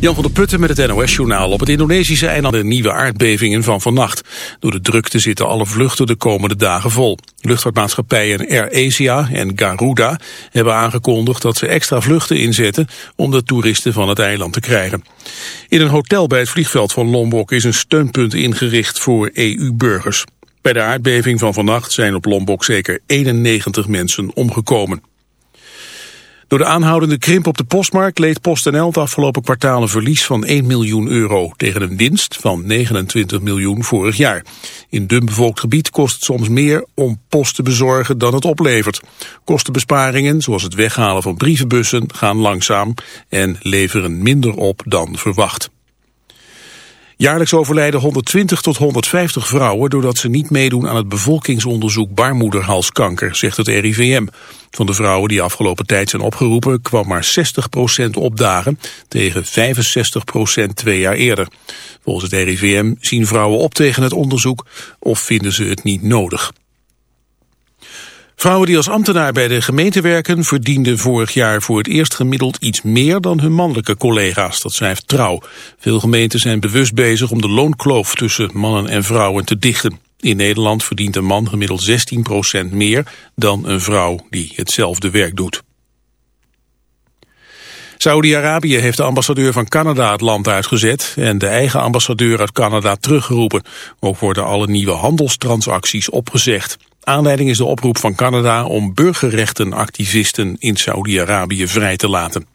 Jan van der Putten met het NOS-journaal. Op het Indonesische eiland de nieuwe aardbevingen van vannacht. Door de drukte zitten alle vluchten de komende dagen vol. Luchtvaartmaatschappijen Air Asia en Garuda hebben aangekondigd dat ze extra vluchten inzetten om de toeristen van het eiland te krijgen. In een hotel bij het vliegveld van Lombok is een steunpunt ingericht voor EU-burgers. Bij de aardbeving van vannacht zijn op Lombok zeker 91 mensen omgekomen. Door de aanhoudende krimp op de postmarkt leed PostNL het afgelopen kwartaal een verlies van 1 miljoen euro tegen een winst van 29 miljoen vorig jaar. In dunbevolkt gebied kost het soms meer om post te bezorgen dan het oplevert. Kostenbesparingen, zoals het weghalen van brievenbussen, gaan langzaam en leveren minder op dan verwacht. Jaarlijks overlijden 120 tot 150 vrouwen doordat ze niet meedoen aan het bevolkingsonderzoek baarmoederhalskanker, zegt het RIVM. Van de vrouwen die afgelopen tijd zijn opgeroepen kwam maar 60% opdagen tegen 65% twee jaar eerder. Volgens het RIVM zien vrouwen op tegen het onderzoek of vinden ze het niet nodig. Vrouwen die als ambtenaar bij de gemeente werken verdienden vorig jaar voor het eerst gemiddeld iets meer dan hun mannelijke collega's, dat schrijft Trouw. Veel gemeenten zijn bewust bezig om de loonkloof tussen mannen en vrouwen te dichten. In Nederland verdient een man gemiddeld 16% meer dan een vrouw die hetzelfde werk doet. Saudi-Arabië heeft de ambassadeur van Canada het land uitgezet en de eigen ambassadeur uit Canada teruggeroepen. Ook worden alle nieuwe handelstransacties opgezegd. Aanleiding is de oproep van Canada om burgerrechtenactivisten in Saudi-Arabië vrij te laten.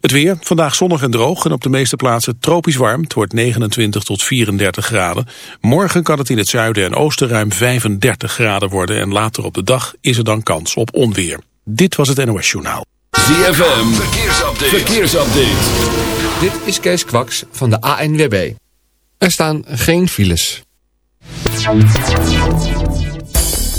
Het weer, vandaag zonnig en droog en op de meeste plaatsen tropisch warm. Het wordt 29 tot 34 graden. Morgen kan het in het zuiden en oosten ruim 35 graden worden... en later op de dag is er dan kans op onweer. Dit was het NOS Journaal. ZFM, verkeersupdate. verkeersupdate. Dit is Kees Kwaks van de ANWB. Er staan geen files.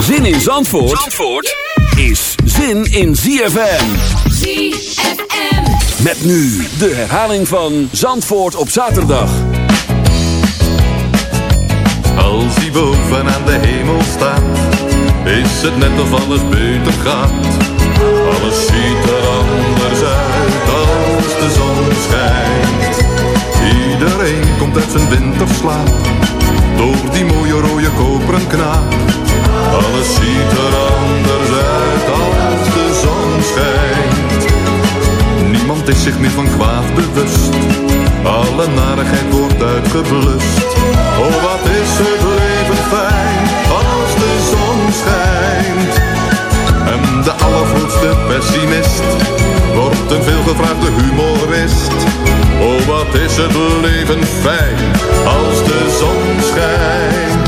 Zin in Zandvoort, Zandvoort is zin in ZFM. ZFM. Met nu de herhaling van Zandvoort op zaterdag. Als hij boven aan de hemel staat, is het net of alles beter gaat. Alles ziet er anders uit als de zon schijnt. Iedereen komt uit zijn winterslaap die Alles ziet er anders uit als de zon schijnt. Niemand is zich meer van kwaad bewust, alle narigheid wordt uitgeblust. Oh wat is het leven fijn als de zon schijnt. En de allergrootste pessimist wordt een veelgevraagde humorist. Oh wat is het leven fijn als de zon schijnt.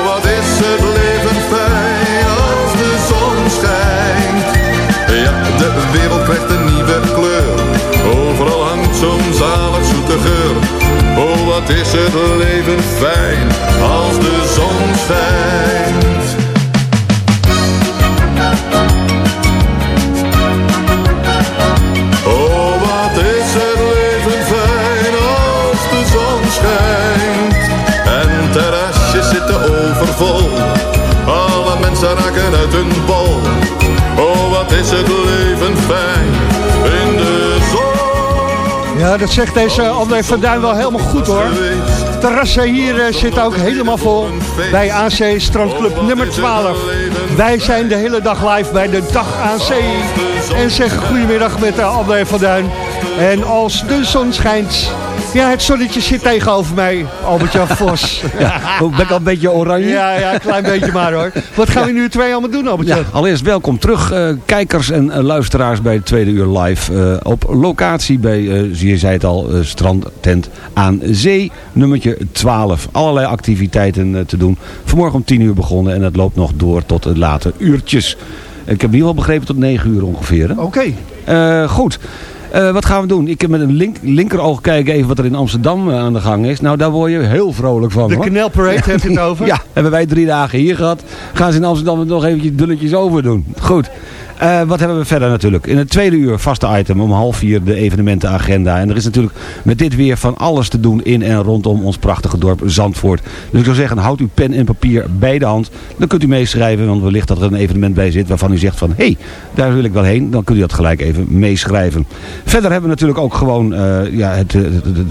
Het leven fijn als de zon schijnt. Ja, de wereld krijgt een nieuwe kleur. Overal hangt zo'n zalig zoete geur. Oh, wat is het leven fijn als de zon schijnt. Raken uit hun bol. Oh, wat is het leven fijn in de zon. Ja, dat zegt deze André van Duin wel helemaal goed hoor. Terrassen hier uh, zitten ook helemaal vol bij AC Strandclub nummer 12. Wij zijn de hele dag live bij de Dag AC. En zeggen goedemiddag met uh, André van Duin. En als de zon schijnt, ja, het zonnetje zit tegenover mij, Albert-Jan Vos. ja, ben ik al een beetje oranje? Ja, ja, een klein beetje maar hoor. Wat gaan we nu twee allemaal doen, Albert-Jan? Ja, allereerst welkom terug, uh, kijkers en uh, luisteraars bij het tweede uur live. Uh, op locatie bij, je zei het al, strandtent aan zee, nummertje 12. Allerlei activiteiten te doen. Vanmorgen om 10 uur begonnen en het loopt nog door tot de late uurtjes. Ik heb hier wel begrepen tot 9 uur ongeveer. Oké. Okay. goed. Uh, wat gaan we doen? Ik heb met een link, linkeroog kijken even wat er in Amsterdam uh, aan de gang is. Nou, daar word je heel vrolijk van. De Canal Parade heb je het over? ja, hebben wij drie dagen hier gehad. Gaan ze in Amsterdam nog eventjes dulletjes over doen. Goed. Uh, wat hebben we verder natuurlijk? In het tweede uur vaste item om half vier de evenementenagenda. En er is natuurlijk met dit weer van alles te doen in en rondom ons prachtige dorp Zandvoort. Dus ik zou zeggen, houd uw pen en papier bij de hand. Dan kunt u meeschrijven, want wellicht dat er een evenement bij zit waarvan u zegt van... hé, hey, daar wil ik wel heen. Dan kunt u dat gelijk even meeschrijven. Verder hebben we natuurlijk ook gewoon uh, ja, het,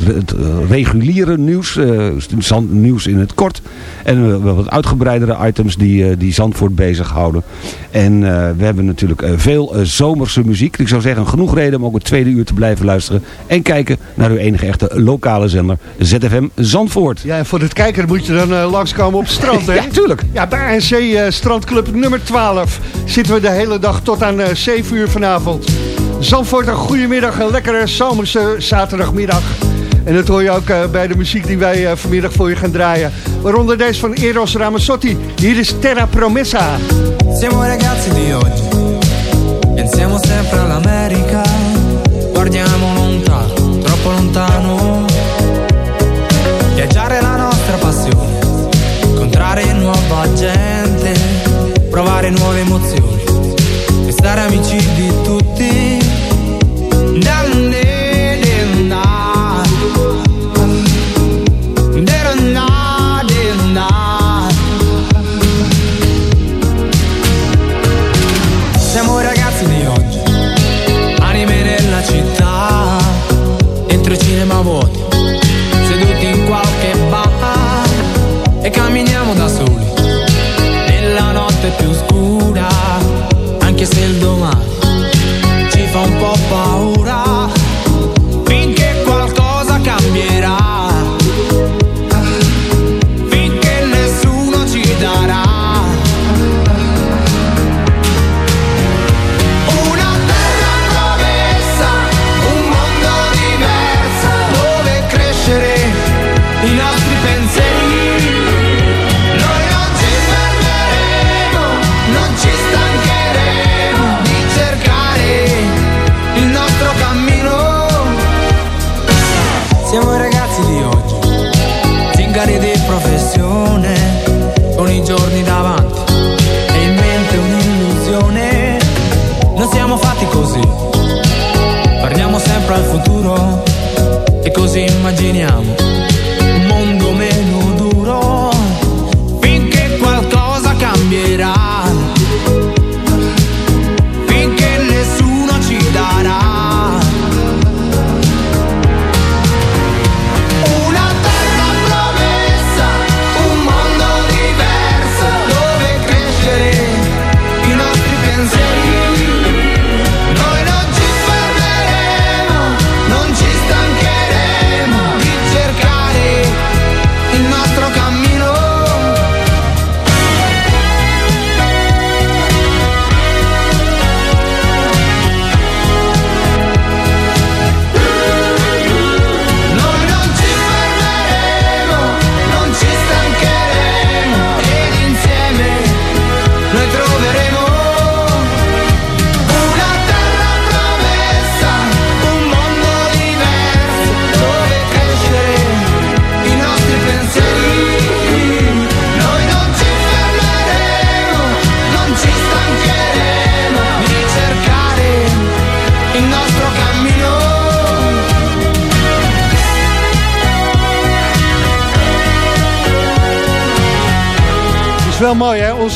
het, reguliere nieuws. Uh, nieuws in het kort. En wat uitgebreidere items die, die Zandvoort bezighouden. En we hebben natuurlijk uh, veel uh, zomerse muziek. Ik zou zeggen, genoeg reden om ook het tweede uur te blijven luisteren. En kijken naar uw enige echte lokale zender, ZFM Zandvoort. Ja, en voor het kijken moet je dan uh, langskomen op het strand, hè? ja, tuurlijk. Ja, bij ANC Strandclub nummer 12 zitten we de hele dag tot aan 7 uur vanavond. Zandvoort, een goedemiddag, een lekkere zomerse zaterdagmiddag. En dat hoor je ook uh, bij de muziek die wij uh, vanmiddag voor je gaan draaien. Waaronder deze van Eros Ramazzotti. Hier is Terra Promessa. Siamo ragazzi di oggi. Pensiamo sempre all'America, guardiamo lontano, troppo lontano. Viaggiare è la nostra passione, incontrare nuova gente, provare nuove emozioni e stare amici di tutti.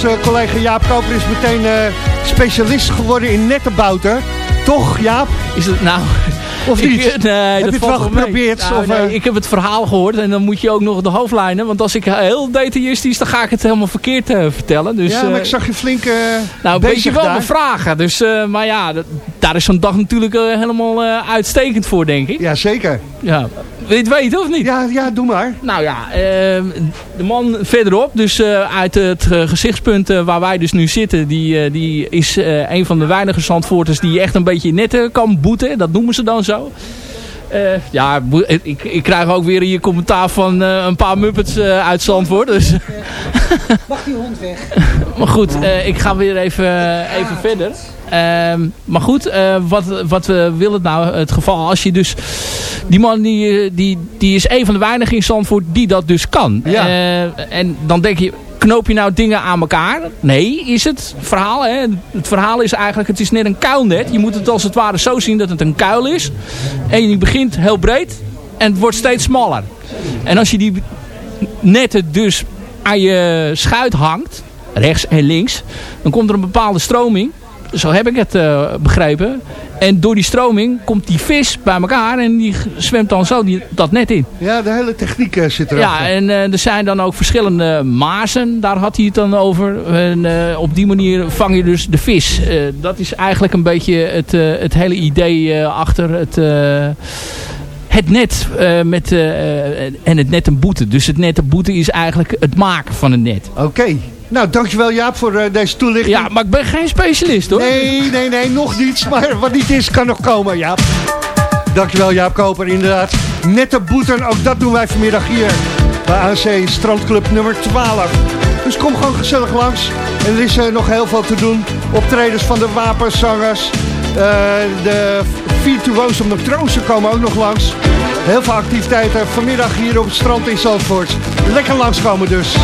Onze collega Jaap Koper is meteen eh, specialist geworden in nettenbouten. Toch, Jaap? Is het nou... Of Ik- niet? nee, Heb dat je het wel geprobeerd? Nou, of, nee, eh, ik heb het verhaal gehoord en dan moet je ook nog de hoofdlijnen. Want als ik heel detailistisch, dan ga ik het helemaal verkeerd eh, vertellen. Dus, ja, maar ik zag je flink nou, een bezig beetje wel daar. mijn vragen. Dus, maar ja, dat- daar is zo'n dag natuurlijk helemaal uitstekend voor, denk ik. Ja, zeker. Ja. Wil je het weten of niet? Ja, ja doe maar. Nou ja, eh, de man verderop, dus eh, uit het eh, gezichtspunt eh, waar wij dus nu zitten, die, eh, die is eh, een van de weinige zandvoorters die echt een beetje netten kan boeten. Dat noemen ze dan zo. Eh, ja, ik, ik krijg ook weer hier commentaar van eh, een paar muppets eh, uit Zandvoort. Dus. Wacht die hond weg. maar goed, eh, ik ga weer even, even verder. Ehm, maar goed, eh, wat, wat we willen nou het geval als je dus... Die man die, die, die is een van de weinigen in Zandvoort die dat dus kan. Ja. Eh, en dan denk je, knoop je nou dingen aan elkaar? Nee, is het verhaal. Hè? Het verhaal is eigenlijk, het is net een kuilnet. Je moet het als het ware zo zien dat het een kuil is. En je begint heel breed en het wordt steeds smaller. En als je die netten dus aan je schuit hangt, rechts en links, dan komt er een bepaalde stroming. Zo heb ik het eh, begrepen. En door die stroming komt die vis bij elkaar en die zwemt dan zo die, dat net in. Ja, de hele techniek eh, zit erachter. Ja, en eh, er zijn dan ook verschillende mazen. Daar had hij het dan over. En op die manier vang je dus de vis. Dat is eigenlijk een beetje het, het hele idee achter het... het net met, en het net een boete. Dus het net een boete is eigenlijk het maken van een net. Oké. Nou, dankjewel Jaap voor eh, deze toelichting. Ja, maar ik ben geen specialist hoor. Nee, nee, nee, nog niets. Maar wat niet is, kan nog komen, Jaap. Dankjewel Jaap Koper, inderdaad. Nette boeten, ook dat doen wij vanmiddag hier. Bij AC Strandclub nummer 12. Dus kom gewoon gezellig langs. En er is eh, nog heel veel te doen. Optredens van de wapenzangers. eh, de virtuoze matrozen komen ook nog langs. Heel veel activiteiten vanmiddag hier op het strand in Zandvoort. Lekker langskomen dus.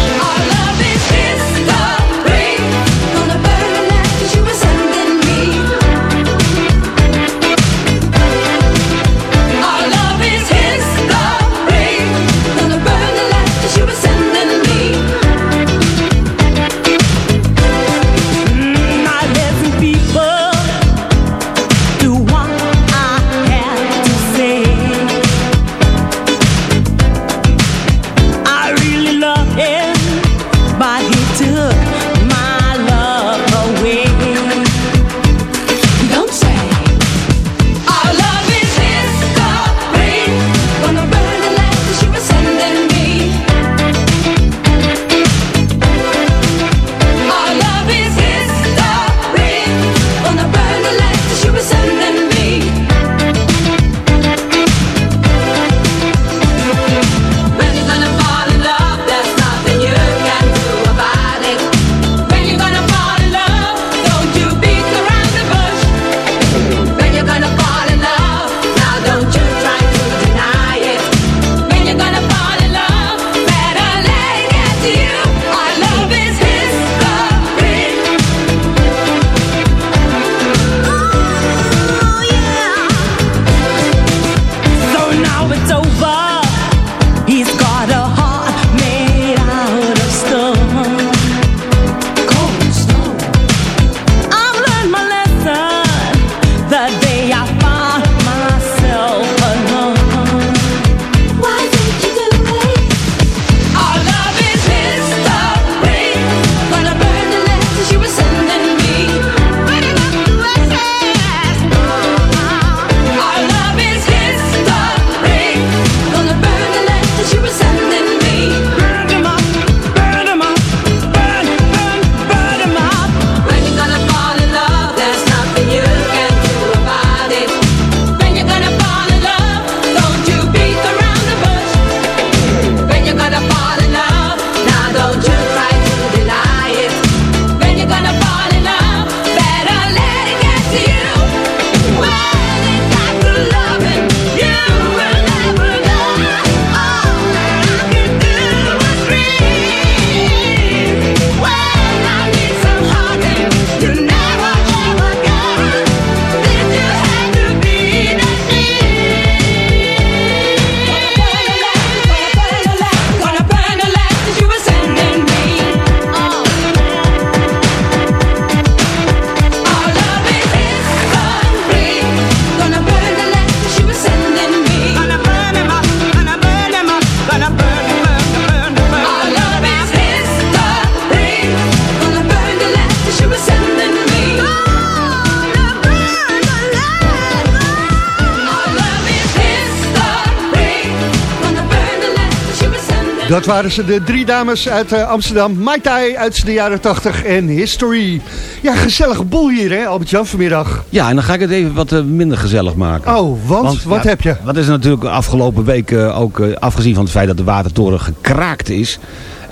Dat waren ze, de drie dames uit uh, Amsterdam. Mai Tai uit de jaren 80 en History. Ja, gezellige boel hier, hè, Albert-Jan, vanmiddag. Ja, en dan ga ik het even wat uh, minder gezellig maken. Oh, want? want wat ja, heb je? Wat is natuurlijk afgelopen week uh, ook, afgezien van het feit dat de Watertoren gekraakt is...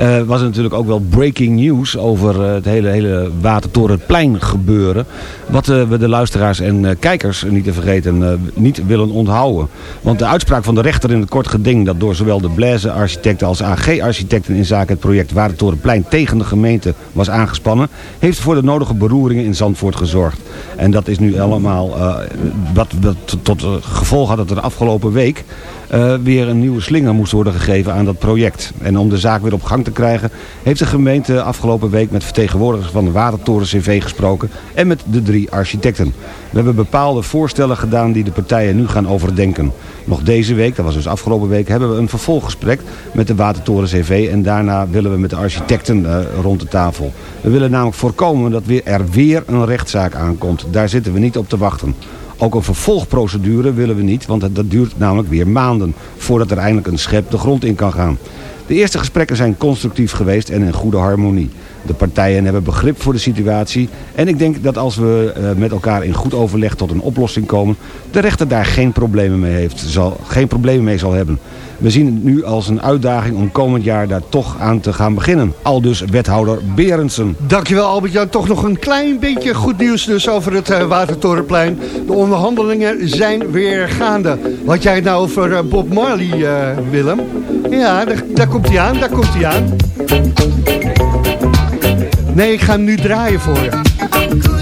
Uh, was er natuurlijk ook wel breaking news over uh, het hele, hele Watertorenplein gebeuren. Wat uh, we de luisteraars en kijkers niet te vergeten niet willen onthouden. Want de uitspraak van de rechter in het kort geding dat door zowel de Blaise architecten als AG-architecten in zaken het project Watertorenplein tegen de gemeente was aangespannen, heeft voor de nodige beroeringen in Zandvoort gezorgd. En dat is nu allemaal wat, wat tot gevolg had dat er afgelopen week uh, weer een nieuwe slinger moest worden gegeven aan dat project. En om de zaak weer op gang te krijgen heeft de gemeente afgelopen week met vertegenwoordigers van de Watertoren CV gesproken en met de drie architecten. We hebben bepaalde voorstellen gedaan die de partijen nu gaan overdenken. Nog deze week, dat was dus afgelopen week, hebben we een vervolggesprek met de Watertoren CV en daarna willen we met de architecten uh, rond de tafel. We willen namelijk voorkomen dat er weer een rechtszaak aankomt. Daar zitten we niet op te wachten. Ook een vervolgprocedure willen we niet, want dat duurt namelijk weer maanden voordat er eindelijk een schep de grond in kan gaan. De eerste gesprekken zijn constructief geweest en in goede harmonie. De partijen hebben begrip voor de situatie en ik denk dat als we uh, met elkaar in goed overleg tot een oplossing komen, de rechter daar geen problemen mee, heeft, zal, geen problemen mee zal hebben. We zien het nu als een uitdaging om komend jaar daar toch aan te gaan beginnen. Al dus wethouder Berendsen. Dankjewel Albert-Jan. Toch nog een klein beetje goed nieuws dus over het uh, Watertorenplein. De onderhandelingen zijn weer gaande. Wat jij het nou over uh, Bob Marley, uh, Willem? Ja, daar, daar komt hij aan, daar komt hij aan. Nee, ik ga hem nu draaien voor je.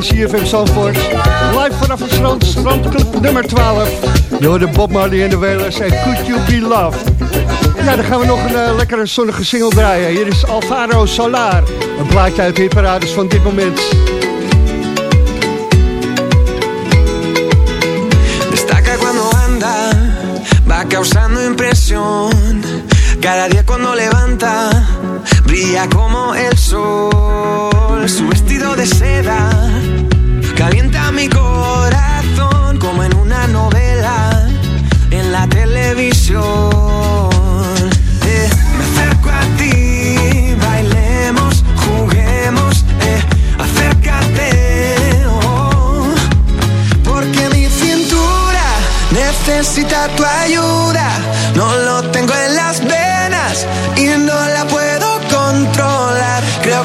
Bij CFM Zandvoort. Live vanaf het strand, strandclub nummer 12. Je hoorde Bob Marley en de Wailers en Could You Be Loved. Ja, dan gaan we nog een uh, lekkere zonnige single draaien. Hier is Alvaro Solar. Een plaatje uit de van dit moment. Destaca cuando anda, va causando impresión. Cada día cuando levanta, como el sol. Su vestido de seda calienta mi corazón como en una novela en la televisión. Eh, me acerco a ti, bailemos, juguemos, eh, acércate, oh, porque mi cintura necesita tu ayuda. No lo tengo en las venas y no la puedo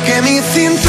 que mi cintura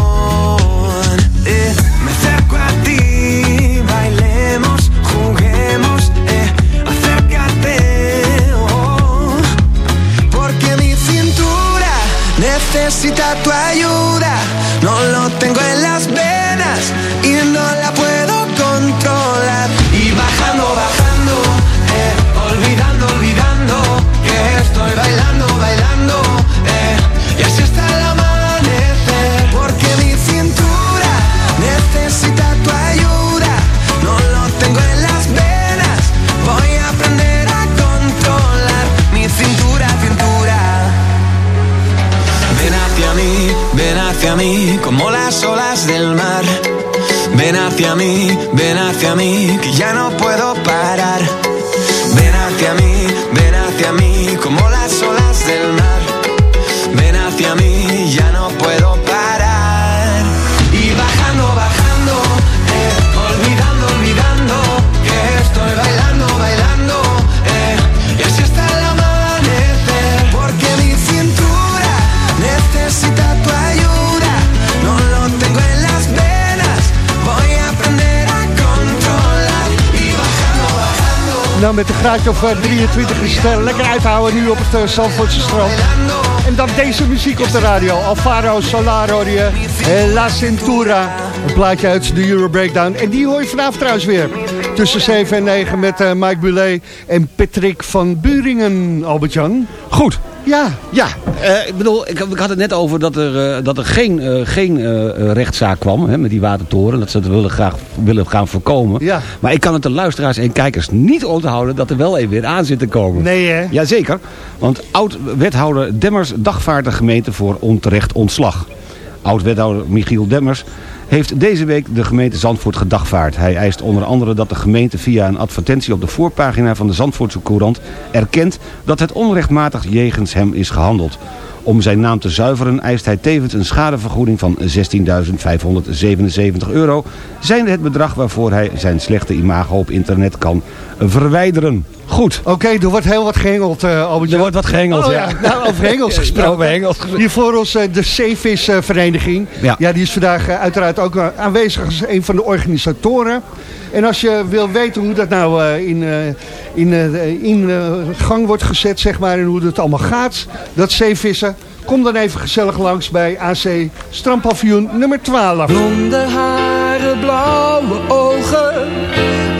That's why. Hacia mí, ven hacia mí, met een graadje of eh, 23 is het eh, lekker uithouden nu op het uh, Zandvoortse strand. En dan deze muziek op de radio. Alvaro Solar hoor je. eh, La Cintura. Een plaatje uit de Euro Breakdown. En die hoor je vanavond trouwens weer. Tussen 7 en 9 met eh, Mike Bulet en Patrick van Buringen, Albert-Jan. Goed. Ja. Ja, eh, ik bedoel, ik, ik had het net over dat er, eh, dat er geen, eh, geen rechtszaak kwam hè, met die watertoren. Dat ze het willen, graag willen gaan voorkomen. Ja. Maar ik kan het de luisteraars en kijkers niet onthouden dat er wel even weer aan zit te komen. Nee hè? Jazeker, want oud-wethouder Demmers dagvaardt de gemeente voor onterecht ontslag. Oud-wethouder Michiel Demmers heeft deze week de gemeente Zandvoort gedagvaard. Hij eist onder andere dat de gemeente via een advertentie op de voorpagina van de Zandvoortse Courant erkent dat het onrechtmatig jegens hem is gehandeld. Om zijn naam te zuiveren eist hij tevens een schadevergoeding van 16.577 euro, zijnde het bedrag waarvoor hij zijn slechte imago op internet kan verwijderen. Goed. Oké, er wordt heel wat gehengeld, eh Albert-Jan. Er wordt wat gehengeld, Oh, ja. Nou, over hengels gesproken. Over hengels. Hier voor ons eh, de Zeevis eh, vereniging. Ja. die is vandaag eh, uiteraard ook aanwezig als een van de organisatoren. En als je wil weten hoe dat nou eh, in, eh, in, eh, in gang wordt gezet, zeg maar, en hoe dat allemaal gaat, dat zeevissen, kom dan even gezellig langs bij AC Strandpaviljoen nummer 12. Blonde haren, blauwe ogen,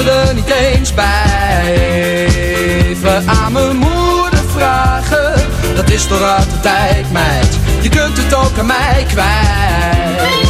Ze er niet eens bij. Aan mijn moeder vragen. Dat is toch de tijd, meid. Je kunt het ook aan mij kwijt.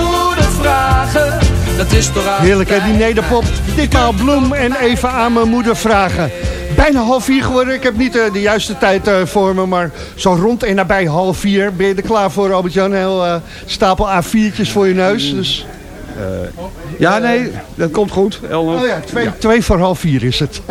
dat is toch Heerlijk hè, die nederpop. Ditmaal Bloem en even aan mijn moeder vragen. Bijna half vier geworden. Ik heb niet eh, de juiste tijd eh, voor me, maar zo rond en nabij half vier. Ben je er klaar voor, Albert-Jan? Een heel eh, stapel A4'tjes voor je neus. Dus... Ja, nee, dat komt goed. Elno. Oh ja, twee, twee voor half vier is het.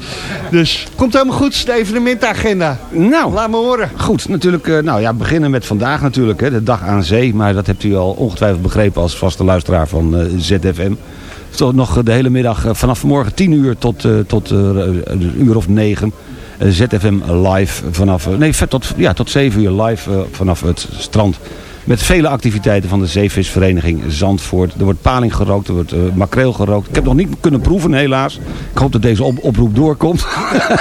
dus komt helemaal goed, de evenementagenda. Nou, Laat me horen. Goed, natuurlijk, eh, nou ja, beginnen met vandaag natuurlijk, hè, de dag aan zee. Maar dat hebt u al ongetwijfeld begrepen als vaste luisteraar van eh, ZFM. Tot nog de hele middag, eh, vanaf vanmorgen 10 uur tot, eh, tot eh, een uur of 9. eh, ZFM live vanaf, eh, nee, tot, ja, tot 7 uur live eh, vanaf het strand. Met vele activiteiten van de zeevisvereniging Zandvoort. Er wordt paling gerookt, er wordt eh, makreel gerookt. Ik heb nog niet kunnen proeven helaas. Ik hoop dat deze op- oproep doorkomt.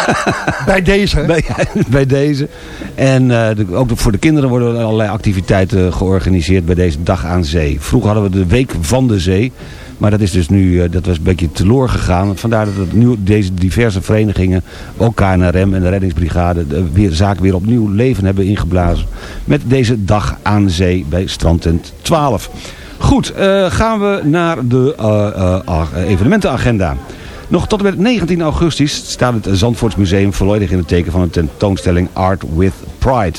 Bij deze. bij, bij deze. En eh, de- ook voor de kinderen worden er allerlei activiteiten georganiseerd bij deze dag aan zee. Vroeger hadden we de week van de zee. Maar dat is dus nu, eh, dat was een beetje teloor gegaan. Vandaar dat nu deze diverse verenigingen, ook KNRM en de reddingsbrigade, de weer, zaak weer opnieuw leven hebben ingeblazen. Met deze dag aan zee bij Strandtent 12. Goed, eh, gaan we naar de eh, ah, evenementenagenda. Nog tot en met 19 augustus staat het Zandvoortsmuseum volledig in het teken van een tentoonstelling Art with Pride.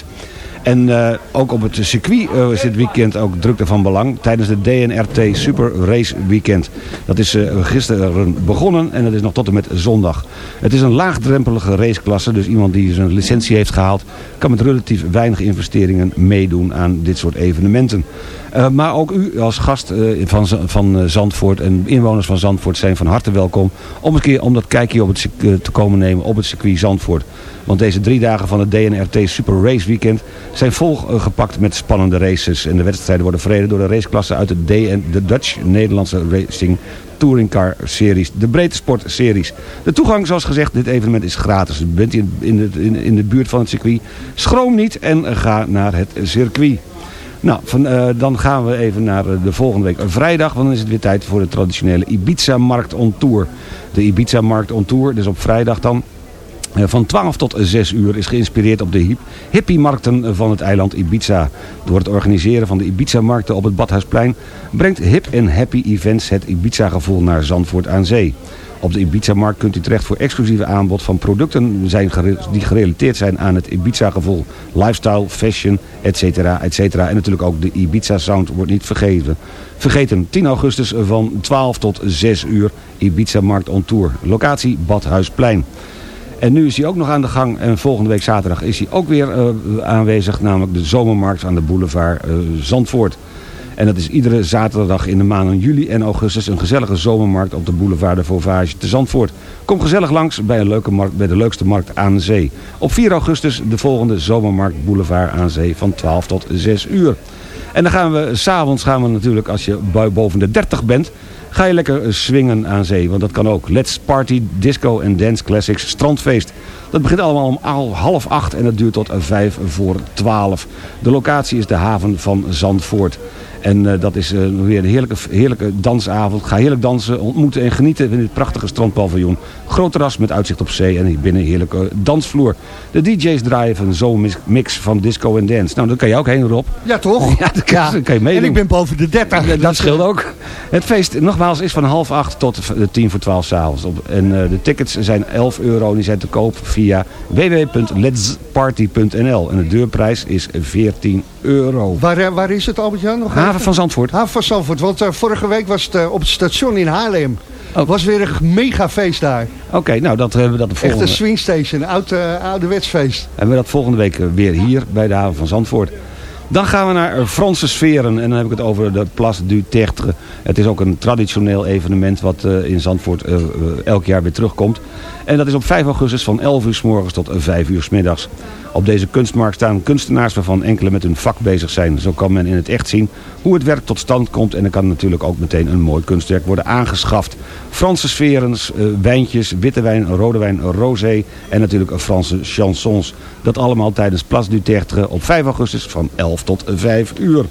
En eh, ook op het circuit eh, is dit weekend ook drukte van belang tijdens de DNRT Super Race Weekend. Dat is eh, gisteren begonnen en dat is nog tot en met zondag. Het is een laagdrempelige raceklasse, dus iemand die zijn licentie heeft gehaald... kan met relatief weinig investeringen meedoen aan dit soort evenementen. Eh, maar ook u als gast eh, van, van eh, Zandvoort en inwoners van Zandvoort zijn van harte welkom... om een keer om dat kijkje op het, te komen nemen op het circuit Zandvoort. Want deze drie dagen van het DNRT Super Race Weekend zijn volgepakt met spannende races. En de wedstrijden worden verreden door de raceklassen uit de, DN, de Dutch Nederlandse Racing Touringcar Series, de Breedte Sport Series. De toegang, zoals gezegd, dit evenement is gratis. Bent u in, de, in, in de buurt van het circuit, schroom niet en ga naar het circuit. Nou, van, eh, dan gaan we even naar eh, de volgende week. Vrijdag, want dan is het weer tijd voor de traditionele Ibiza-markt on tour. De Ibiza-markt on tour, dus op vrijdag dan. eh, Van 12 tot 6 uur is geïnspireerd op de hip- hippie-markten van het eiland Ibiza. Door het organiseren van de Ibiza-markten op het Badhuisplein... brengt hip en happy events het Ibiza-gevoel naar Zandvoort aan zee. Op de Ibiza-markt kunt u terecht voor exclusieve aanbod van producten zijn die gerelateerd zijn aan het Ibiza-gevoel. Lifestyle, fashion, etc. etc. En natuurlijk ook de Ibiza-sound wordt niet vergeten. Vergeten, 10 augustus van 12 tot 6 uur Ibiza-markt on tour. Locatie Badhuisplein. En nu is hij ook nog aan de gang. En volgende week zaterdag is hij ook weer eh, aanwezig. Namelijk de zomermarkt aan de boulevard eh, Zandvoort. En dat is iedere zaterdag in de maanden juli en augustus een gezellige zomermarkt op de boulevard de Vauvage te Zandvoort. Kom gezellig langs bij, een leuke markt, bij de leukste markt aan zee. Op 4 augustus de volgende zomermarkt boulevard aan zee van 12 tot 6 uur. En dan gaan we, s'avonds gaan we natuurlijk, als je boven de 30 bent, ga je lekker swingen aan zee. Want dat kan ook. Let's Party Disco and Dance Classics Strandfeest. Dat begint allemaal om al- half acht en dat duurt tot vijf voor twaalf. De locatie is de haven van Zandvoort. En eh, dat is eh, weer een heerlijke, heerlijke dansavond. Ga heerlijk dansen, ontmoeten en genieten in dit prachtige strandpaviljoen. Groot terras met uitzicht op zee en hier binnen een heerlijke dansvloer. De DJ's draaien van zo'n mix- van disco en dance. Nou, daar kan je ook heen, Rob. Ja, toch? Ja, dat kan, je meedoen. En ik ben boven de 30. Ja, Dat scheelt ook. Het feest, nogmaals, is van half acht tot tien voor twaalf s'avonds. En eh, de tickets zijn 11 euro en die zijn te koop via www.letsparty.nl. En de deurprijs is 14 euro. Waar, eh, waar is het, Albert-Jan? Nog Haven even? van Zandvoort. Haven van Zandvoort. Want eh, vorige week was het eh, op het station in Haarlem. Oh. was weer een mega feest daar. Oké, nou dat hebben we dat de Echt volgende... een swingstation, een oud, eh, ouderwetsfeest. Hebben we dat volgende week weer hier bij de haven van Zandvoort. Dan gaan we naar Franse sferen. En dan heb ik het over de Place du Tertre. Het is ook een traditioneel evenement wat in Zandvoort elk jaar weer terugkomt. En dat is op 5 augustus van 11 uur s morgens tot 5 uur s middags. Op deze kunstmarkt staan kunstenaars waarvan enkele met hun vak bezig zijn. Zo kan men in het echt zien hoe het werk tot stand komt. En er kan natuurlijk ook meteen een mooi kunstwerk worden aangeschaft. Franse sferen, eh, wijntjes, witte wijn, rode wijn, rosé en natuurlijk Franse chansons. Dat allemaal tijdens Place du Tertre op 5 augustus van 11 tot 5 uur.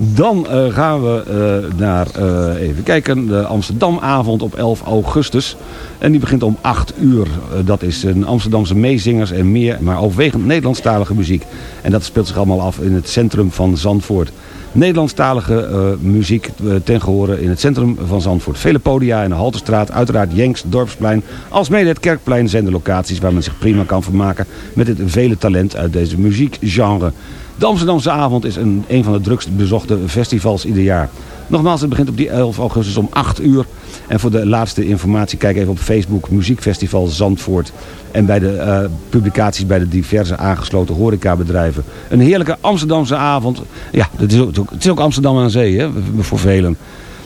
Dan eh, gaan we eh, naar, eh, even kijken, de Amsterdamavond op 11 augustus. En die begint om 8 uur. Dat is een Amsterdamse meezingers en meer, maar overwegend Nederlandstalige muziek. En dat speelt zich allemaal af in het centrum van Zandvoort. Nederlandstalige muziek ten gehore in het centrum van Zandvoort. Vele podia in de Halterstraat, uiteraard Jenks, Dorpsplein. Alsmede het Kerkplein zijn de locaties waar men zich prima kan vermaken met het vele talent uit deze muziekgenre. De Amsterdamse avond is een, een van de drukst bezochte festivals ieder jaar. Nogmaals, het begint op die 11 augustus om 8 uur. En voor de laatste informatie kijk even op Facebook Muziekfestival Zandvoort. En bij de eh, publicaties bij de diverse aangesloten horecabedrijven. Een heerlijke Amsterdamse avond. Ja, het is ook, het is ook Amsterdam aan zee hè, voor velen.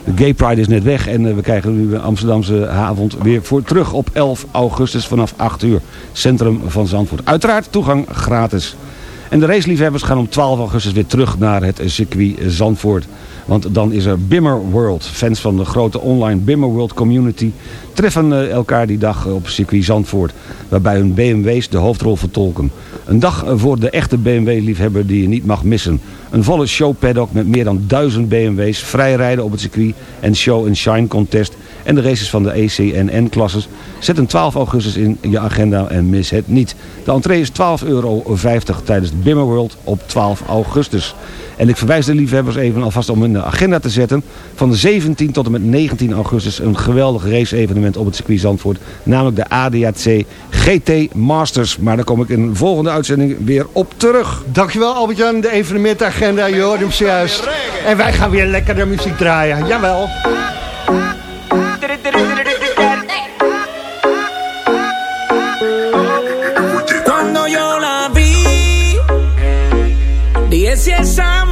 De Gay Pride is net weg en eh, we krijgen nu een Amsterdamse avond weer voor terug op 11 augustus vanaf 8 uur. Centrum van Zandvoort. Uiteraard toegang gratis. En de raceliefhebbers gaan om 12 augustus weer terug naar het circuit Zandvoort. Want dan is er Bimmer World. Fans van de grote online Bimmer World community treffen eh, elkaar die dag op circuit Zandvoort. Waarbij hun BMW's de hoofdrol vertolken. Een dag eh, voor de echte BMW-liefhebber die je niet mag missen. Een volle showpaddock met meer dan duizend BMW's. Vrijrijden op het circuit en show and shine contest. En de races van de EC en N-klasses. Zet een 12 augustus in je agenda en mis het niet. De entree is 12,50 euro tijdens de Bimmer World op 12 augustus. En ik verwijs de liefhebbers even alvast om de agenda te zetten. Van de 17 tot en met 19 augustus een geweldig race-evenement op het circuit Zandvoort. Namelijk de ADAC GT Masters. Maar daar kom ik in een volgende uitzending weer op terug. Dankjewel Albert-Jan, de evenementagenda, je hoort hem zojuist. En wij gaan weer lekker de muziek draaien, jawel. yes, I'm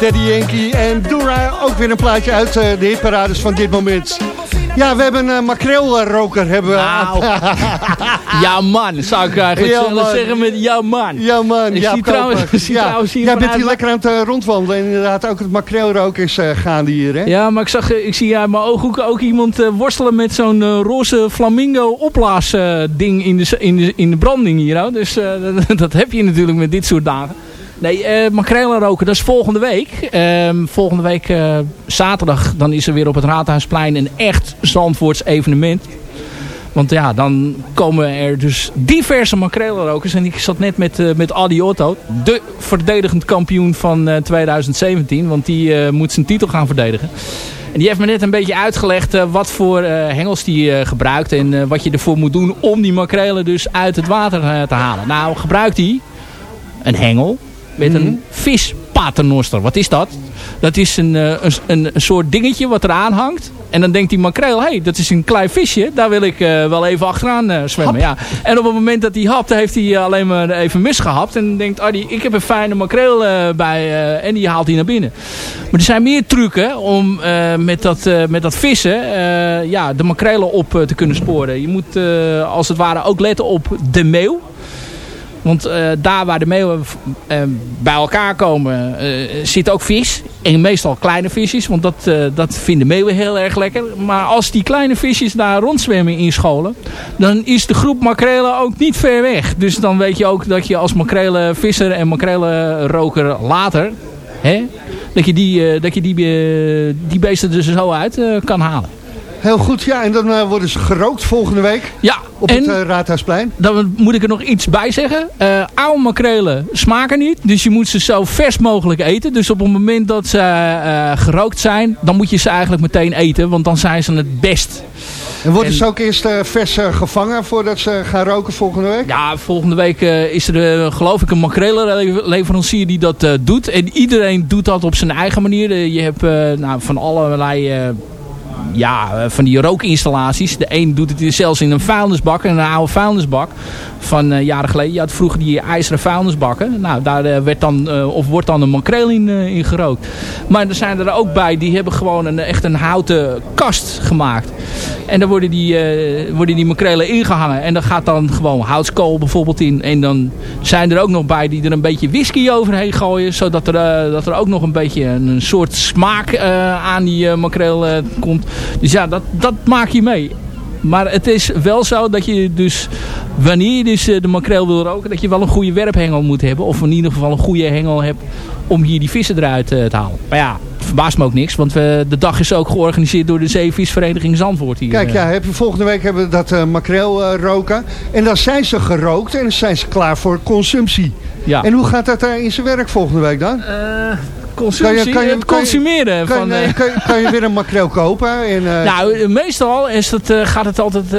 Daddy Yankee en Dura. Ook weer een plaatje uit eh, de hitparades van dit moment. Ja, we hebben een makreelroker. Hebben we Nou, ja man, zou ik eigenlijk Ja, zeggen met ja man. Ja man, Ik Jaap zie trouwens, ik zie ja. trouwens hier Jij bent hier lekker aan het eh, rondwandelen. En inderdaad, ook het makreelrook is eh, gaande hier, hè? Ja, maar ik, zag, eh, ik zie uit mijn ooghoeken ook iemand eh, worstelen met zo'n eh, roze flamingo opblaas eh, ding in de, in, de, in de branding hier. Dus eh, dat, dat heb je natuurlijk met dit soort dagen. Nee, eh makrelen roken, dat is volgende week. Ehm, volgende week eh, zaterdag, dan is er weer op het Raadhuisplein een echt Zandvoorts evenement. Want ja, dan komen er dus diverse makrelenrokers. En ik zat net met, eh met Adi Otto, de verdedigend kampioen van eh, 2017. Want die moet zijn titel gaan verdedigen. En die heeft me net een beetje uitgelegd wat voor hengels die gebruikt. En wat je ervoor moet doen om die makrelen dus uit het water te halen. Nou, gebruikt hij een hengel met een vispaternoster. Wat is dat? Dat is een, eh, een, een, soort dingetje wat eraan hangt. En dan denkt die makreel, hé, hey, dat is een klein visje. Daar wil ik eh, wel even achteraan eh, zwemmen. Ja. En op het moment dat hij hapt, heeft hij alleen maar even misgehapt. En denkt, Adi, ik heb een fijne makreel bij. en die haalt hij naar binnen. Maar er zijn meer trucken om met, dat, met dat vissen ja, de makrelen op te kunnen sporen. Je moet als het ware ook letten op de meeuw. Want eh, daar waar de meeuwen eh, bij elkaar komen, eh, zit ook vis. En meestal kleine visjes, want dat, dat vinden meeuwen heel erg lekker. Maar als die kleine visjes daar rondzwemmen in scholen, dan is de groep makrelen ook niet ver weg. Dus dan weet je ook dat je als makrelenvisser en makrelenroker later, hè, dat je die, dat je die, die beesten er zo uit kan halen. Heel goed, ja. En dan eh, worden ze gerookt volgende week Ja, op en het eh, Raadhuisplein. dan moet ik er nog iets bij zeggen. Eh oude makrelen smaken niet. Dus je moet ze zo vers mogelijk eten. Dus op het moment dat ze gerookt zijn, dan moet je ze eigenlijk meteen eten. Want dan zijn ze het best. En worden En- ze ook eerst vers gevangen voordat ze gaan roken volgende week? Ja, volgende week is er geloof ik een makrelenleverancier die dat doet. En iedereen doet dat op zijn eigen manier. Je hebt nou, van allerlei... ja, eh, van die rookinstallaties. De een doet het zelfs in een vuilnisbak, een oude vuilnisbak van eh, jaren geleden. Je had vroeger die ijzeren vuilnisbakken. Nou, daar eh, werd dan, of wordt dan een makreel in, in gerookt. Maar er zijn er ook bij, die hebben gewoon een, echt een houten kast gemaakt. En daar worden die, worden die makrelen ingehangen. En dan gaat dan gewoon houtskool bijvoorbeeld in. En dan zijn er ook nog bij die er een beetje whisky overheen gooien. Zodat er, dat er ook nog een beetje een, een soort smaak aan die makreel komt. Dus ja, dat, dat maak je mee. Maar het is wel zo dat je dus, wanneer je dus eh, de makreel wil roken, dat je wel een goede werphengel moet hebben. Of in ieder geval een goede hengel hebt om hier die vissen eruit eh, te halen. Maar ja, verbaast me ook niks. Want we, de dag is ook georganiseerd door de Zeevisvereniging Zandvoort hier. Kijk, eh. ja, heb je, volgende week hebben we dat eh, makreel eh, roken. En dan zijn ze gerookt en dan zijn ze klaar voor consumptie. Ja. En hoe gaat dat eh, in zijn werk volgende week dan? Consumptie, het kan je- consumeren Kan, van... nee, eh, kan, je- kan je weer een makreel kopen? En, eh, Nou, eh, meestal is het, eh, gaat het altijd eh,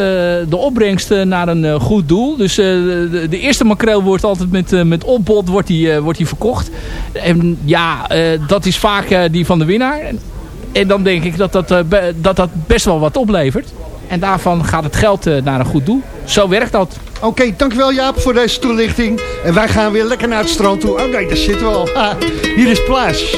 de opbrengst eh, naar een eh, goed doel. Dus eh, de, de eerste makreel wordt altijd met, eh, met opbod wordt die, eh, wordt die verkocht. En ja, eh, dat is vaak eh, die van de winnaar. En dan denk ik dat dat, eh, be- dat dat best wel wat oplevert. En daarvan gaat het geld eh, naar een goed doel. Zo werkt dat. Oké, dankjewel Jaap voor deze toelichting. En wij gaan weer lekker naar het strand toe. Oh nee, daar zitten we al. Ha, hier is Plaats.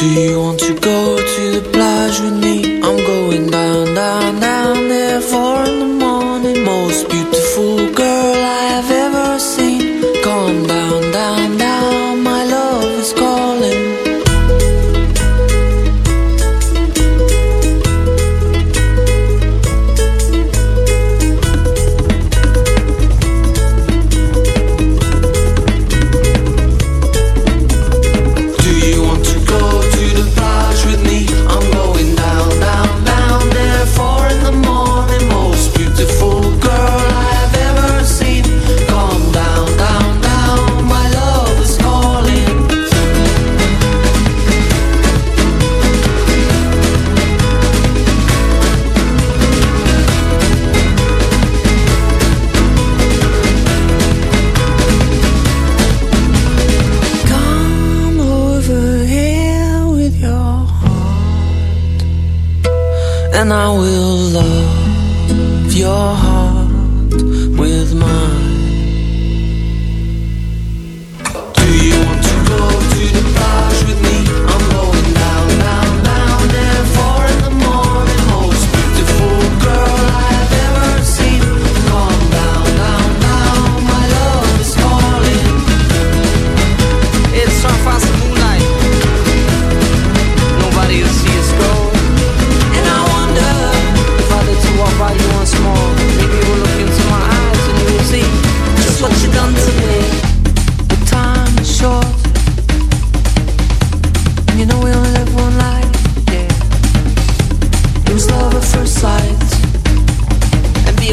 Do you want to go to the plage with me? I'm going down, down, down there four in the morning. Most beautiful girl I have ever seen.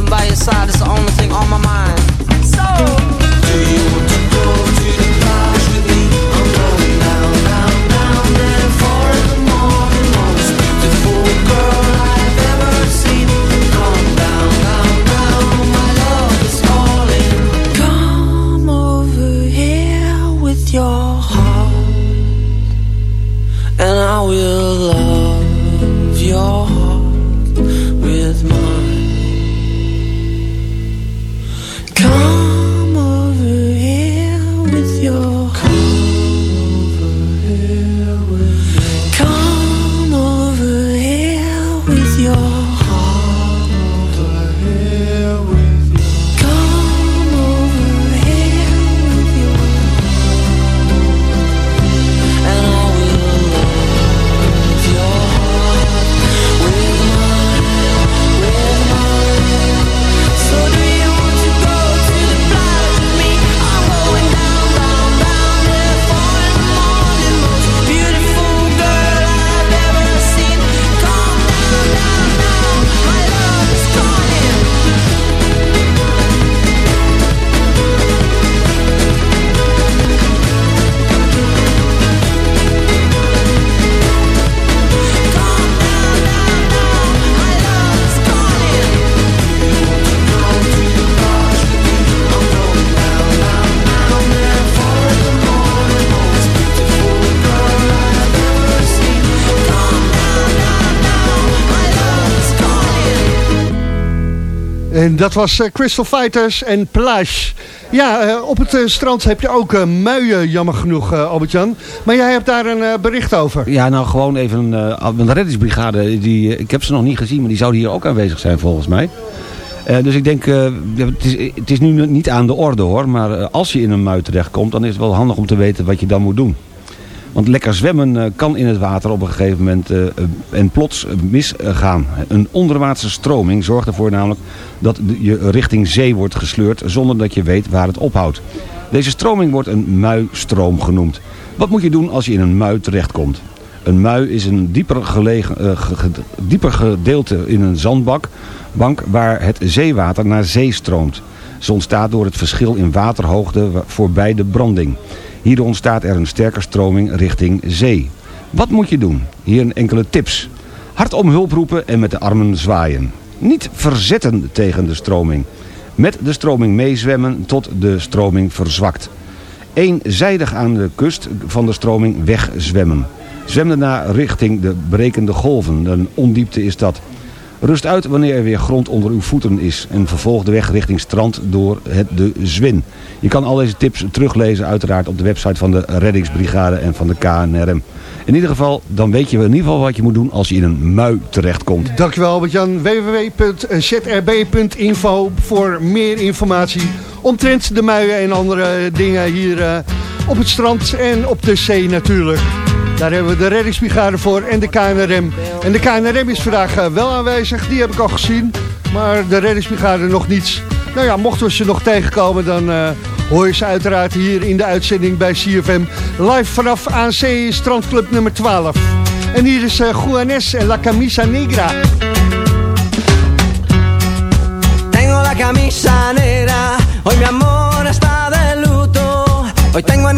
By your side is the only thing on my mind. So, do you want to go to the dat was eh, Crystal Fighters en Plage. Ja, eh, op het eh, strand heb je ook muien, jammer genoeg, Albert-Jan. Maar jij hebt daar een bericht over. Ja, nou gewoon even een, reddingsbrigade. Die, ik heb ze nog niet gezien, maar die zouden hier ook aanwezig zijn volgens mij. Dus ik denk, het, is, het is nu niet aan de orde hoor. Maar als je in een mui terechtkomt, dan is het wel handig om te weten wat je dan moet doen. Want lekker zwemmen eh, kan in het water op een gegeven moment eh, eh, en plots misgaan. Een onderwaartse stroming zorgt ervoor namelijk dat je richting zee wordt gesleurd zonder dat je weet waar het ophoudt. Deze stroming wordt een muistroom genoemd. Wat moet je doen als je in een mui terechtkomt? Een mui is een dieper, gelegen, ge- ge- dieper gedeelte in een zandbak bank waar het zeewater naar zee stroomt. Ze ontstaat door het verschil in waterhoogte wa- voorbij de branding. Hierdoor ontstaat er een sterke stroming richting zee. Wat moet je doen? Hier enkele tips. Hard om hulp roepen en met de armen zwaaien. Niet verzetten tegen de stroming. Met de stroming meezwemmen tot de stroming verzwakt. Eenzijdig aan de kust van de stroming wegzwemmen. Zwem daarna richting de brekende golven. Een ondiepte is dat. Rust uit wanneer er weer grond onder uw voeten is. En vervolg de weg richting strand door het de Zwin. Je kan al deze tips teruglezen uiteraard op de website van de reddingsbrigade en van de KNRM. In ieder geval, dan weet je in ieder geval wat je moet doen als je in een mui terechtkomt. Dankjewel Albert-Jan. www.zrb.info voor meer informatie omtrent de muien en andere dingen hier eh, op het strand en op de zee natuurlijk. Daar hebben we de reddingsbrigade voor en de KNRM. En de KNRM is vandaag eh, wel aanwezig, die heb ik al gezien. Maar de reddingsbrigade nog niets. Nou ja, mochten we ze nog tegenkomen, dan eh, hoor je ze uiteraard hier in de uitzending bij CFM. Live vanaf ANC Strandclub nummer 12. En hier is eh, Juanes en La Camisa Negra. Tengo la camisa negra, hoy mi amor está de luto. Hoy tengo en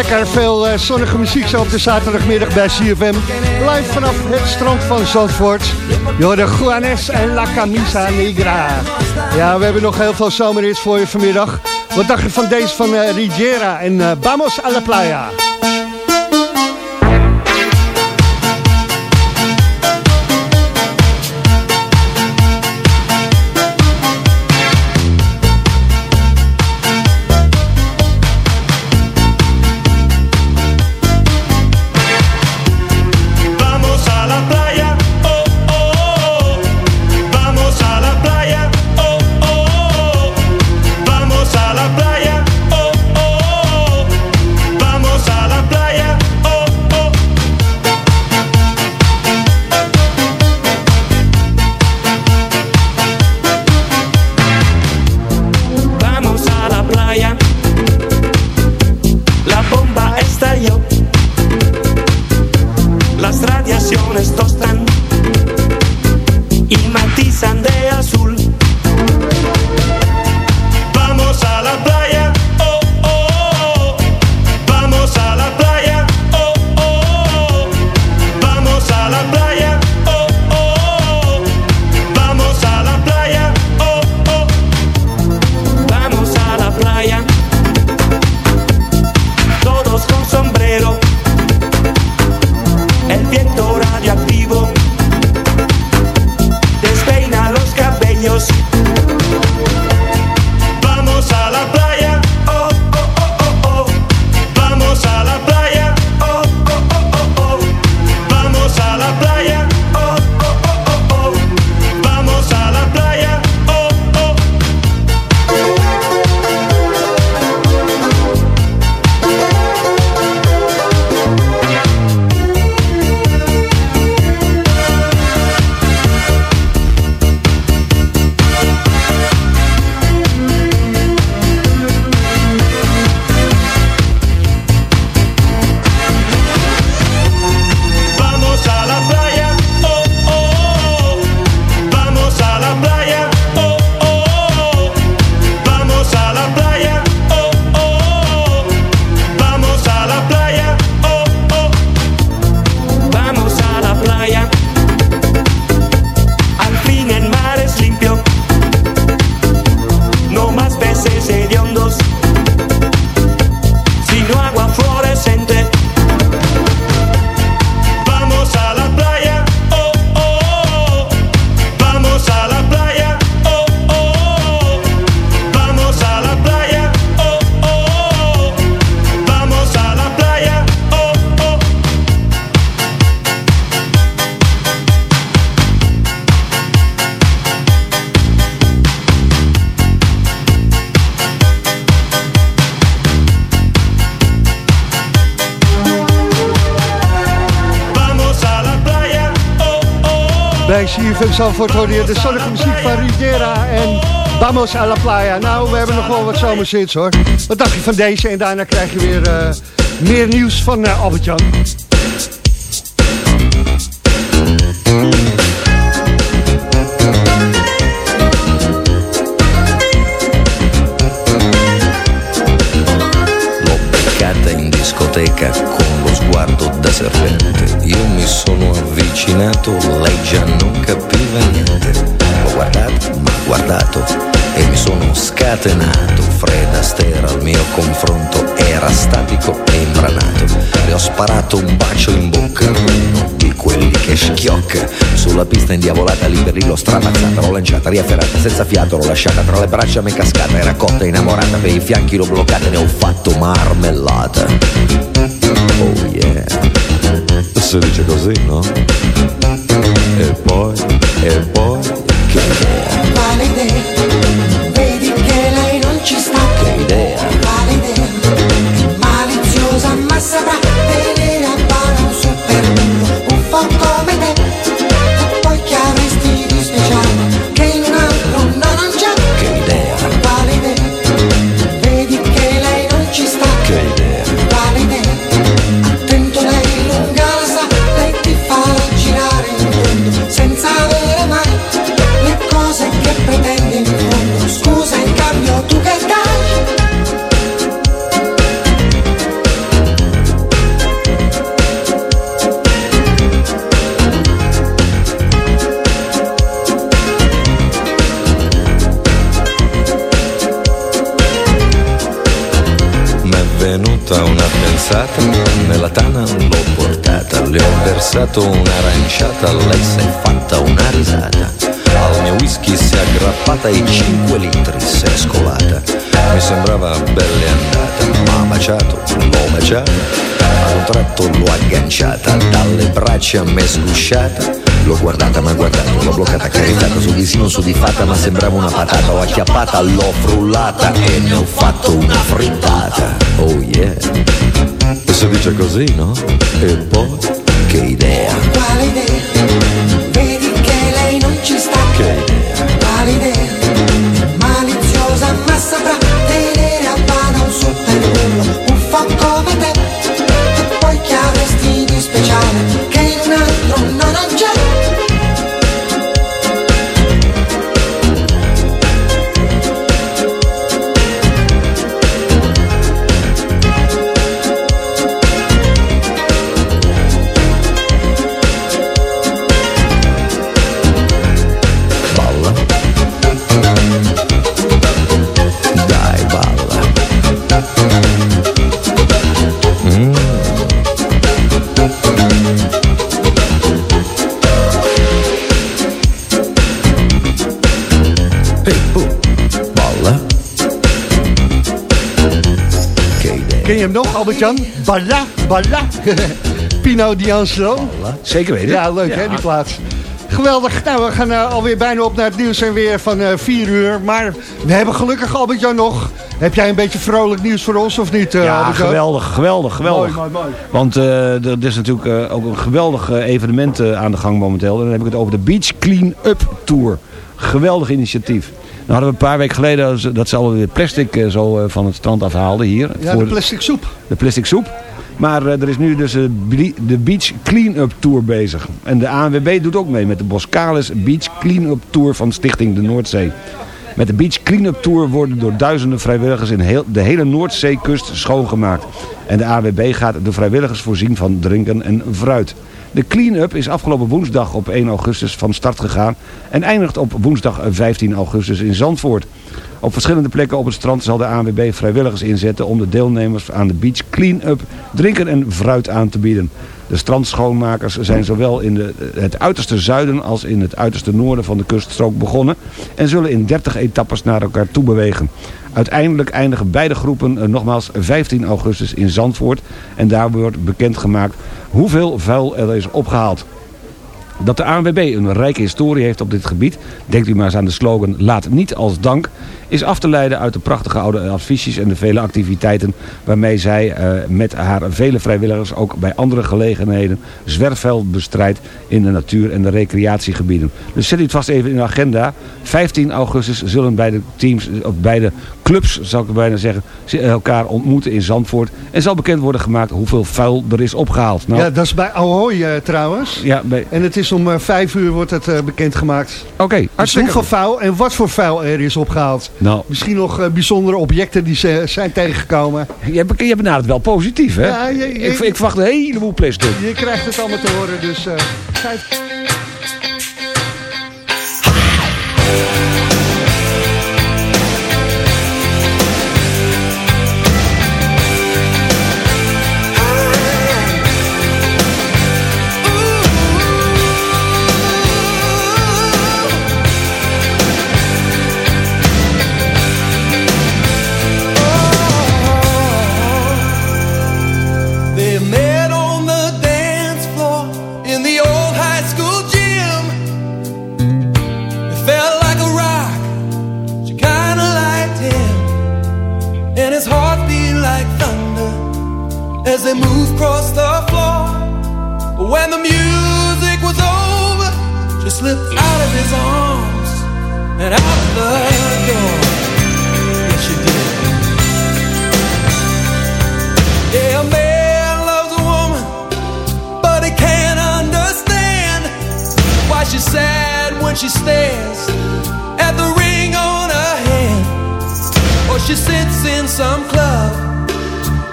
Lekker veel eh, zonnige muziek zo op de zaterdagmiddag bij CFM. Live vanaf het strand van Zandvoort. Je hoorde Juanes en La Camisa Negra. Ja, we hebben nog heel veel zomerhits voor je vanmiddag. Wat dacht je van deze van eh, Rigiera en eh, Vamos a la Playa? Bij CFM Zandvoort hoorde je de zonnige muziek van Riviera en Vamos a la Playa. Nou, we hebben nog wel wat zomerzins hoor. Wat dacht je van deze? En daarna krijg je weer eh, meer nieuws van uh, Albert-Jan. Scatenato. Fred Astaire al mio confronto era statico e imbranato. Le ho sparato un bacio in bocca, di quelli che schiocca. Sulla pista indiavolata lì l'ho stramazzata, l'ho lanciata, riafferrata, senza fiato l'ho lasciata, tra le braccia è cascata, era cotta, innamorata, per i fianchi l'ho bloccata, ne ho fatto marmellata. Oh yeah. Si dice così, no? E poi, e poi, che idea, aggrappata e 5 litri si è scolata. Mi sembrava belle andata, ma baciato, l'ho baciata, ad un tratto l'ho agganciata, dalle braccia m'è sgusciata. L'ho guardata ma guardato, l'ho bloccata, accarezzata su di sì, non su di fatta, ma sembrava una patata. L'ho acchiappata, l'ho frullata e ne ho fatto una frittata. Oh yeah. E si dice così, no? E poi, che idea, Quale idea? Vedi che lei non ci sta. che idea. Quale idea? Idea. Ken je hem nog, Albert-Jan? Balla, balla. Pino D'Angelo. Zeker weten. Ja, leuk hè, die plaats. Geweldig. Nou, we gaan eh, alweer bijna op naar het nieuws en weer van eh 4 uur. Maar we hebben gelukkig Albert-Jan nog. Heb jij een beetje vrolijk nieuws voor ons of niet, eh Ja, geweldig, geweldig, geweldig. Mooi, mooi, mooi. Want er is natuurlijk ook een geweldig evenement aan de gang momenteel. En dan heb ik het over de Beach Clean Up Tour. Geweldig initiatief. Nou hadden we een paar weken geleden dat ze- alweer plastic eh, zo eh, van het strand afhaalden hier. Ja, Voor de plastic soep. de plastic soep. Maar eh, er is nu dus de Beach Clean-up Tour bezig. En de ANWB doet ook mee met de Boskalis Beach Clean-up Tour van Stichting de Noordzee. Met de Beach Clean-up Tour worden door duizenden vrijwilligers in heel, de hele Noordzeekust schoongemaakt. En de ANWB gaat de vrijwilligers voorzien van drinken en fruit. De clean-up is afgelopen woensdag op 1 augustus van start gegaan en eindigt op woensdag 15 augustus in Zandvoort. Op verschillende plekken op het strand zal de ANWB vrijwilligers inzetten om de deelnemers aan de beach clean-up drinken en fruit aan te bieden. De strandschoonmakers zijn zowel in de, het uiterste zuiden als in het uiterste noorden van de kuststrook begonnen en zullen in 30 etappes naar elkaar toe bewegen. Uiteindelijk eindigen beide groepen eh, nogmaals 15 augustus in Zandvoort en daar wordt bekendgemaakt hoeveel vuil er is opgehaald. Dat de ANWB een rijke historie heeft op dit gebied, denkt u maar eens aan de slogan Laat niet als dank, is af te leiden uit de prachtige oude adviesjes en de vele activiteiten waarmee zij eh, met haar vele vrijwilligers ook bij andere gelegenheden zwerfveld bestrijdt in de natuur- en de recreatiegebieden. Dus zet u het vast even in de agenda. 15 augustus zullen beide teams, of beide clubs, zou ik bijna zeggen, elkaar ontmoeten in Zandvoort. En zal bekend worden gemaakt hoeveel vuil er is opgehaald. Nou, Ja, dat is bij Ahoy eh, trouwens. ja, bij, En het is om eh, vijf uur wordt het eh, bekendgemaakt. Oké, Dus hartstikke hoeveel vuil en wat voor vuil er is opgehaald. Nou, Misschien nog eh, bijzondere objecten die ze zijn tegengekomen. je, je benadert wel positief, hè? Ja, je- je- ik, ik verwacht een heleboel plastic. Je krijgt het allemaal te horen, dus...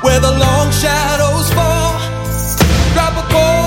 where the long shadows fall. Drop a coin